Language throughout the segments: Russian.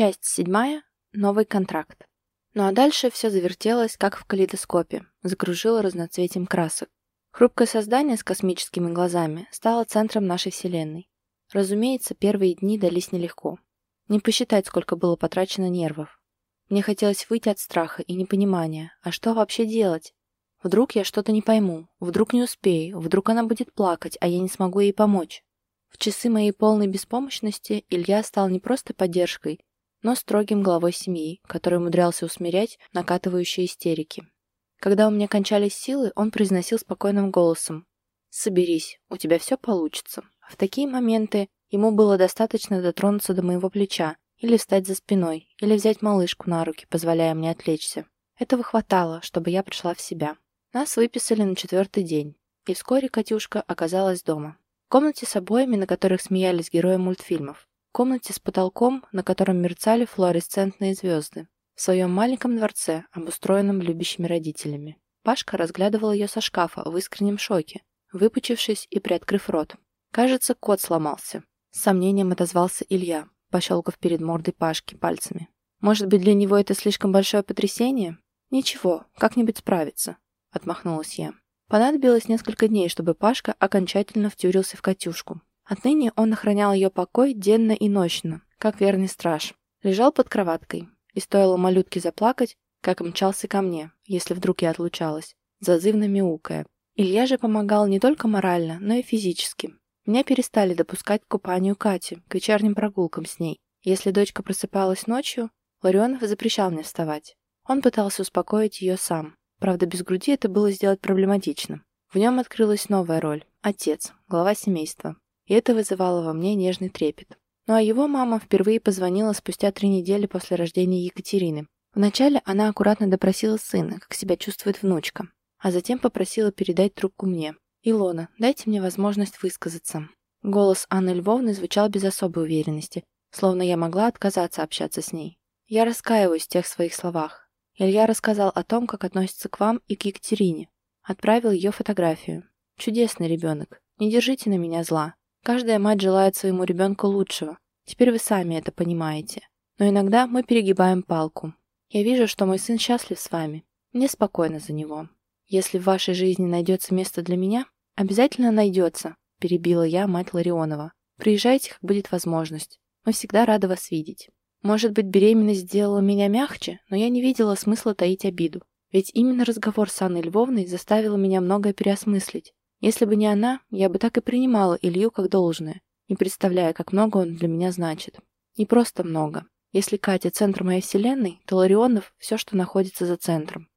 Часть седьмая. Новый контракт. Ну а дальше все завертелось, как в калейдоскопе, закружило разноцветием красок. Хрупкое создание с космическими глазами стало центром нашей Вселенной. Разумеется, первые дни дались нелегко. Не посчитать, сколько было потрачено нервов. Мне хотелось выйти от страха и непонимания. А что вообще делать? Вдруг я что-то не пойму, вдруг не успею, вдруг она будет плакать, а я не смогу ей помочь. В часы моей полной беспомощности Илья стал не просто поддержкой, но строгим главой семьи, который умудрялся усмирять накатывающие истерики. Когда у меня кончались силы, он произносил спокойным голосом «Соберись, у тебя все получится». В такие моменты ему было достаточно дотронуться до моего плеча, или встать за спиной, или взять малышку на руки, позволяя мне отвлечься. Этого хватало, чтобы я пришла в себя. Нас выписали на четвертый день, и вскоре Катюшка оказалась дома. В комнате с обоями, на которых смеялись герои мультфильмов комнате с потолком, на котором мерцали флуоресцентные звезды. В своем маленьком дворце, обустроенном любящими родителями. Пашка разглядывал ее со шкафа в искреннем шоке, выпучившись и приоткрыв рот. Кажется, кот сломался. С сомнением отозвался Илья, пощелкав перед мордой Пашки пальцами. Может быть, для него это слишком большое потрясение? Ничего, как-нибудь справится, отмахнулась я. Понадобилось несколько дней, чтобы Пашка окончательно втюрился в Катюшку. Отныне он охранял ее покой денно и ночно, как верный страж. Лежал под кроваткой, и стоило малютке заплакать, как мчался ко мне, если вдруг я отлучалась, зазывно мяукая. Илья же помогал не только морально, но и физически. Меня перестали допускать к купанию Кати, к вечерним прогулкам с ней. Если дочка просыпалась ночью, Ларионов запрещал мне вставать. Он пытался успокоить ее сам. Правда, без груди это было сделать проблематично. В нем открылась новая роль – отец, глава семейства и это вызывало во мне нежный трепет. Ну а его мама впервые позвонила спустя три недели после рождения Екатерины. Вначале она аккуратно допросила сына, как себя чувствует внучка, а затем попросила передать трубку мне. «Илона, дайте мне возможность высказаться». Голос Анны Львовны звучал без особой уверенности, словно я могла отказаться общаться с ней. Я раскаиваюсь в тех своих словах. Илья рассказал о том, как относится к вам и к Екатерине. Отправил ее фотографию. Чудесный ребенок. Не держите на меня зла. Каждая мать желает своему ребенку лучшего. Теперь вы сами это понимаете. Но иногда мы перегибаем палку. Я вижу, что мой сын счастлив с вами. Мне спокойно за него. Если в вашей жизни найдется место для меня, обязательно найдется, перебила я мать Ларионова. Приезжайте, как будет возможность. Мы всегда рады вас видеть. Может быть, беременность сделала меня мягче, но я не видела смысла таить обиду. Ведь именно разговор с Анной Львовной заставил меня многое переосмыслить. Если бы не она, я бы так и принимала Илью как должное, не представляя, как много он для меня значит. Не просто много. Если Катя — центр моей вселенной, то Ларионов — все, что находится за центром.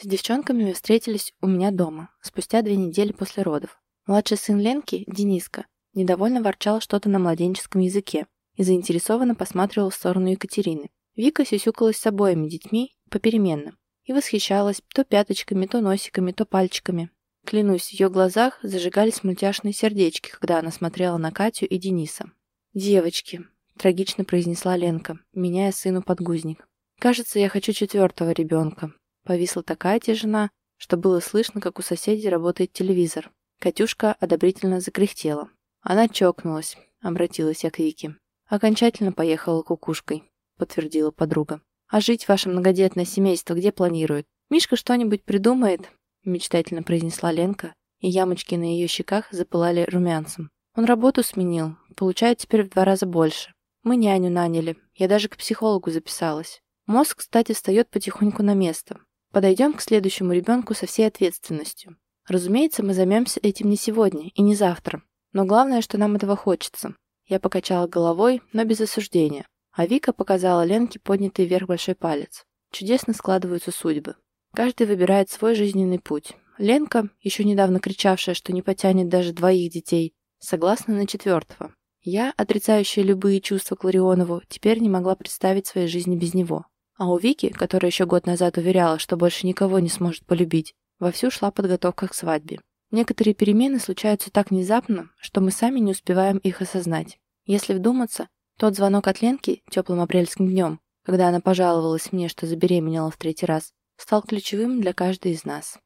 С девчонками мы встретились у меня дома, спустя две недели после родов. Младший сын Ленки, Дениска, недовольно ворчал что-то на младенческом языке и заинтересованно посматривал в сторону Екатерины. Вика сюсюкалась с обоими детьми попеременно и восхищалась то пяточками, то носиками, то пальчиками, Клянусь, в ее глазах зажигались мультяшные сердечки, когда она смотрела на Катю и Дениса. «Девочки», — трагично произнесла Ленка, меняя сыну подгузник. «Кажется, я хочу четвертого ребенка». Повисла такая тишина, что было слышно, как у соседей работает телевизор. Катюшка одобрительно закряхтела. Она чокнулась, обратилась я к Вике. «Окончательно поехала кукушкой», — подтвердила подруга. «А жить ваше многодетное семейство где планирует? Мишка что-нибудь придумает, мечтательно произнесла Ленка, и ямочки на ее щеках запылали румянцем. Он работу сменил, получает теперь в два раза больше. Мы няню наняли, я даже к психологу записалась. Мозг, кстати, встает потихоньку на место. Подойдем к следующему ребенку со всей ответственностью. Разумеется, мы займемся этим не сегодня и не завтра. Но главное, что нам этого хочется. Я покачала головой, но без осуждения. А Вика показала Ленке поднятый вверх большой палец. Чудесно складываются судьбы. Каждый выбирает свой жизненный путь. Ленка, еще недавно кричавшая, что не потянет даже двоих детей, согласна на четвертого. Я, отрицающая любые чувства к Ларионову, теперь не могла представить своей жизни без него. А у Вики, которая еще год назад уверяла, что больше никого не сможет полюбить, вовсю шла подготовка к свадьбе. Некоторые перемены случаются так внезапно, что мы сами не успеваем их осознать. Если вдуматься, тот звонок от Ленки теплым апрельским днем, когда она пожаловалась мне, что забеременела в третий раз, стал ключевым для каждой из нас.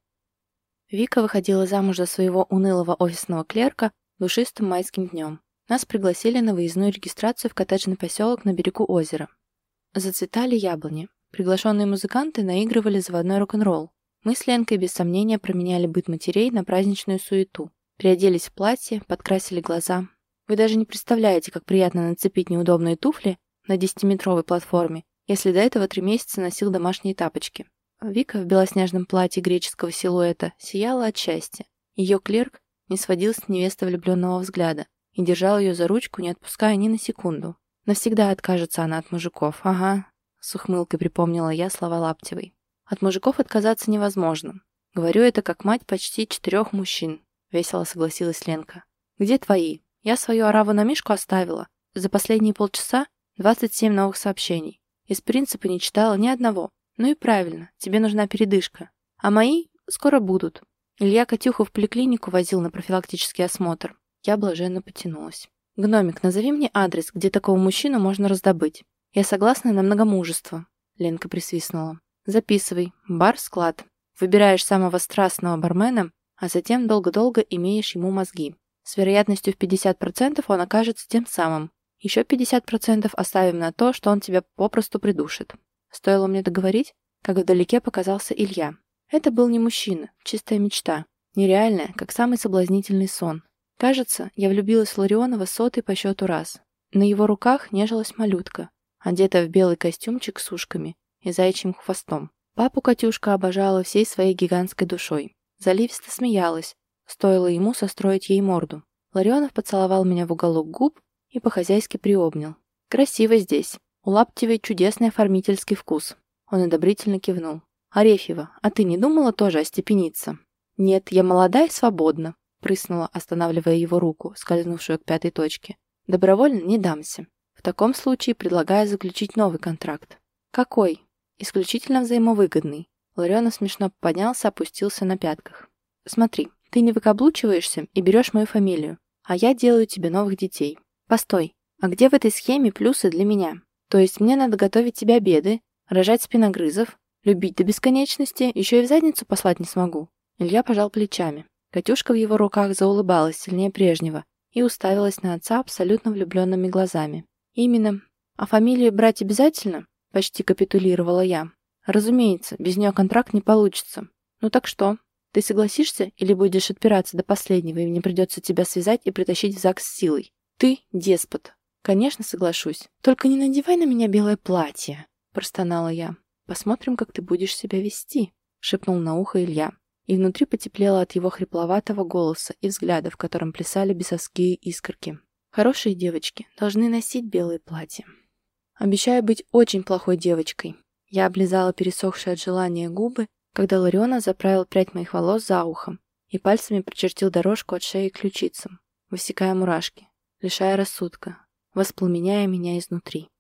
Вика выходила замуж за своего унылого офисного клерка душистым майским днем. Нас пригласили на выездную регистрацию в коттеджный поселок на берегу озера. Зацветали яблони. Приглашенные музыканты наигрывали заводной рок-н-ролл. Мы с Ленкой без сомнения променяли быт матерей на праздничную суету. Переоделись в платье, подкрасили глаза. Вы даже не представляете, как приятно нацепить неудобные туфли на десятиметровой платформе, если до этого три месяца носил домашние тапочки. Вика в белоснежном платье греческого силуэта сияла от счастья. Ее клерк не сводил с невесты влюбленного взгляда и держал ее за ручку, не отпуская ни на секунду. Навсегда откажется она от мужиков, ага. С ухмылкой припомнила я слова Лаптевой. От мужиков отказаться невозможно. Говорю это как мать почти четырех мужчин. Весело согласилась Ленка. Где твои? Я свою ораву на Мишку оставила. За последние полчаса 27 новых сообщений. Из принципа не читала ни одного. Ну и правильно, тебе нужна передышка. А мои скоро будут. Илья Катюху в поликлинику возил на профилактический осмотр. Я блаженно потянулась. «Гномик, назови мне адрес, где такого мужчину можно раздобыть. Я согласна на многомужество», — Ленка присвистнула. «Записывай. Бар-склад. Выбираешь самого страстного бармена, а затем долго-долго имеешь ему мозги. С вероятностью в 50% он окажется тем самым. Еще 50% оставим на то, что он тебя попросту придушит». Стоило мне договорить, как вдалеке показался Илья. Это был не мужчина, чистая мечта. Нереальная, как самый соблазнительный сон. Кажется, я влюбилась в Ларионова сотый по счету раз. На его руках нежилась малютка, одетая в белый костюмчик с ушками и заячьим хвостом. Папу Катюшка обожала всей своей гигантской душой. Заливисто смеялась, стоило ему состроить ей морду. Ларионов поцеловал меня в уголок губ и по-хозяйски приобнял. «Красиво здесь. У Лаптевой чудесный оформительский вкус». Он одобрительно кивнул. «Арефьева, а ты не думала тоже остепениться?» «Нет, я молода и свободна прыснула, останавливая его руку, скользнувшую к пятой точке. «Добровольно не дамся. В таком случае предлагаю заключить новый контракт». «Какой?» «Исключительно взаимовыгодный». Ларионов смешно поднялся, опустился на пятках. «Смотри, ты не выкаблучиваешься и берешь мою фамилию, а я делаю тебе новых детей. Постой, а где в этой схеме плюсы для меня? То есть мне надо готовить тебе обеды, рожать спиногрызов, любить до бесконечности, еще и в задницу послать не смогу». Илья пожал плечами. Катюшка в его руках заулыбалась сильнее прежнего и уставилась на отца абсолютно влюбленными глазами. «Именно. А фамилию брать обязательно?» – почти капитулировала я. «Разумеется, без нее контракт не получится. Ну так что? Ты согласишься или будешь отпираться до последнего, и мне придется тебя связать и притащить в ЗАГС силой? Ты – деспот». «Конечно, соглашусь. Только не надевай на меня белое платье», – простонала я. «Посмотрим, как ты будешь себя вести», – шепнул на ухо Илья и внутри потеплело от его хрипловатого голоса и взгляда, в котором плясали бесовские искорки. Хорошие девочки должны носить белые платья. Обещаю быть очень плохой девочкой. Я облизала пересохшие от желания губы, когда Лариона заправил прядь моих волос за ухом и пальцами прочертил дорожку от шеи к ключицам, высекая мурашки, лишая рассудка, воспламеняя меня изнутри.